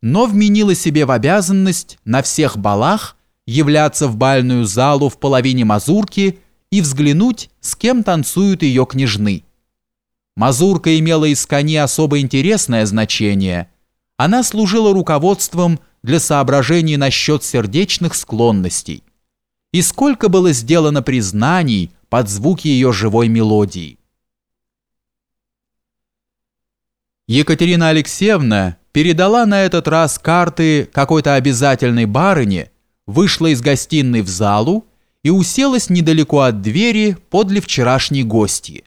но вменила себе в обязанность на всех балах являться в бальную залу в половине мазурки и взглянуть, с кем танцуют ее княжны. Мазурка имела из кони особо интересное значение. Она служила руководством для соображений насчет сердечных склонностей. И сколько было сделано признаний под звуки ее живой мелодии. Екатерина Алексеевна передала на этот раз карты какой-то обязательной барыне, вышла из гостиной в залу и уселась недалеко от двери подле вчерашней гости.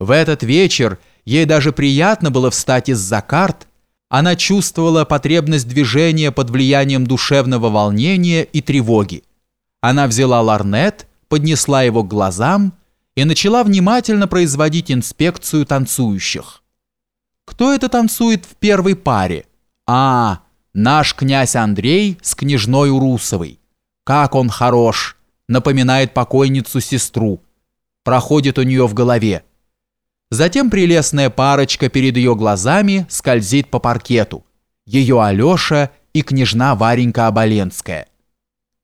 В этот вечер ей даже приятно было встать из-за карт, она чувствовала потребность движения под влиянием душевного волнения и тревоги. Она взяла ларнет, поднесла его к глазам и начала внимательно производить инспекцию танцующих. Кто это танцует в первой паре? А, наш князь Андрей с княжной Урусовой. Как он хорош! Напоминает покойницу-сестру. Проходит у нее в голове. Затем прелестная парочка перед ее глазами скользит по паркету. Ее Алеша и княжна Варенька Оболенская.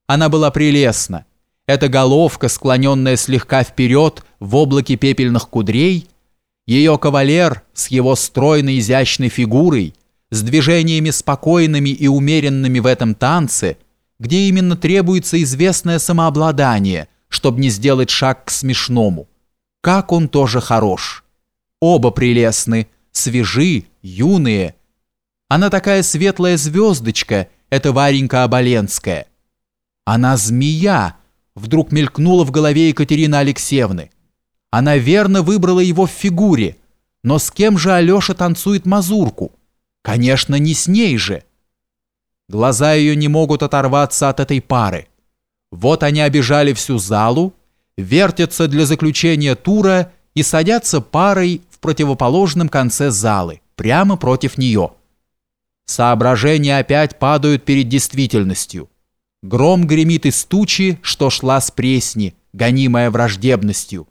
Она была прелестна. Эта головка, склоненная слегка вперед в облаке пепельных кудрей – ее кавалер с его стройной изящной фигурой, с движениями спокойными и умеренными в этом танце, где именно требуется известное самообладание, чтобы не сделать шаг к смешному. Как он тоже хорош. Оба прелестны, свежи, юные. Она такая светлая звездочка, эта Варенька Оболенская. Она змея, вдруг мелькнула в голове Екатерины Алексеевны. Она верно выбрала его в фигуре. Но с кем же Алеша танцует мазурку? Конечно, не с ней же. Глаза ее не могут оторваться от этой пары. Вот они обижали всю залу, вертятся для заключения тура и садятся парой в противоположном конце залы, прямо против нее. Соображения опять падают перед действительностью. Гром гремит из тучи, что шла с пресни, гонимая враждебностью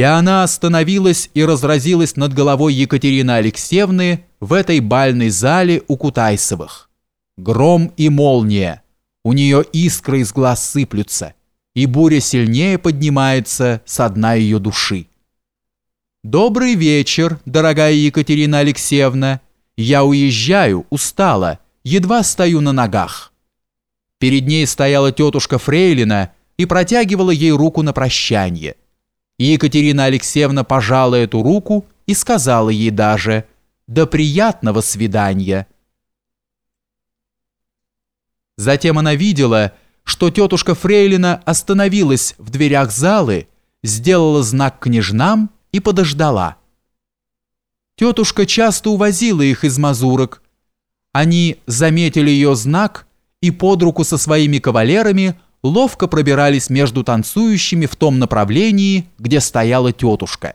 и она остановилась и разразилась над головой Екатерины Алексеевны в этой бальной зале у Кутайсовых. Гром и молния, у нее искры из глаз сыплются, и буря сильнее поднимается со дна ее души. «Добрый вечер, дорогая Екатерина Алексеевна. Я уезжаю, устала, едва стою на ногах». Перед ней стояла тетушка Фрейлина и протягивала ей руку на прощание. И Екатерина Алексеевна пожала эту руку и сказала ей даже «До приятного свидания». Затем она видела, что тетушка Фрейлина остановилась в дверях залы, сделала знак княжнам и подождала. Тетушка часто увозила их из мазурок. Они заметили ее знак и под руку со своими кавалерами – ловко пробирались между танцующими в том направлении, где стояла тетушка.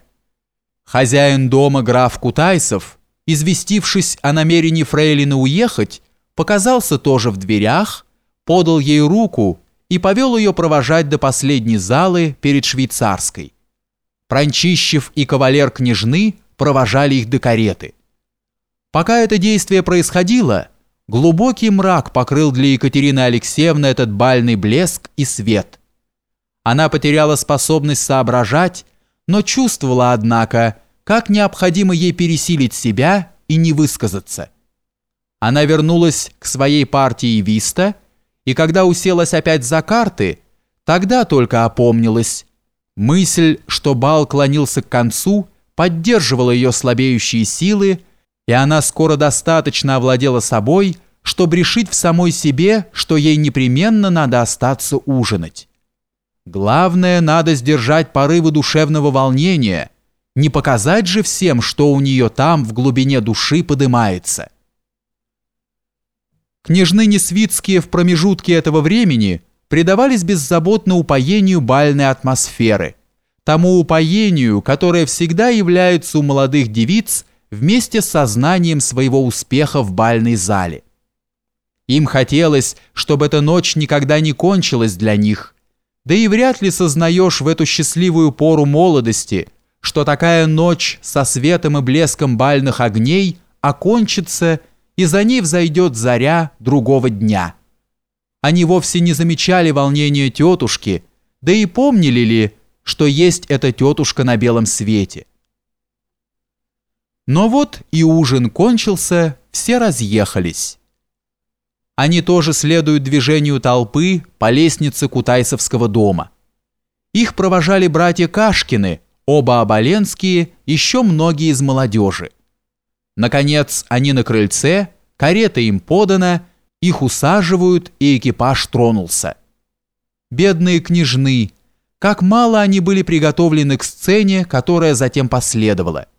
Хозяин дома граф Кутайсов, известившись о намерении Фрейлины уехать, показался тоже в дверях, подал ей руку и повел ее провожать до последней залы перед швейцарской. Пранчищев и кавалер княжны провожали их до кареты. Пока это действие происходило, Глубокий мрак покрыл для Екатерины Алексеевны этот бальный блеск и свет. Она потеряла способность соображать, но чувствовала, однако, как необходимо ей пересилить себя и не высказаться. Она вернулась к своей партии виста, и когда уселась опять за карты, тогда только опомнилась. Мысль, что бал клонился к концу, поддерживала ее слабеющие силы, и она скоро достаточно овладела собой, чтобы решить в самой себе, что ей непременно надо остаться ужинать. Главное, надо сдержать порывы душевного волнения, не показать же всем, что у нее там в глубине души подымается. Княжны Несвицкие в промежутке этого времени предавались беззаботно упоению бальной атмосферы, тому упоению, которое всегда является у молодых девиц – вместе с сознанием своего успеха в бальной зале. Им хотелось, чтобы эта ночь никогда не кончилась для них, да и вряд ли сознаешь в эту счастливую пору молодости, что такая ночь со светом и блеском бальных огней окончится и за ней взойдет заря другого дня. Они вовсе не замечали волнения тетушки, да и помнили ли, что есть эта тетушка на белом свете. Но вот и ужин кончился, все разъехались. Они тоже следуют движению толпы по лестнице Кутайсовского дома. Их провожали братья Кашкины, оба оболенские, еще многие из молодежи. Наконец, они на крыльце, карета им подана, их усаживают, и экипаж тронулся. Бедные княжны, как мало они были приготовлены к сцене, которая затем последовала –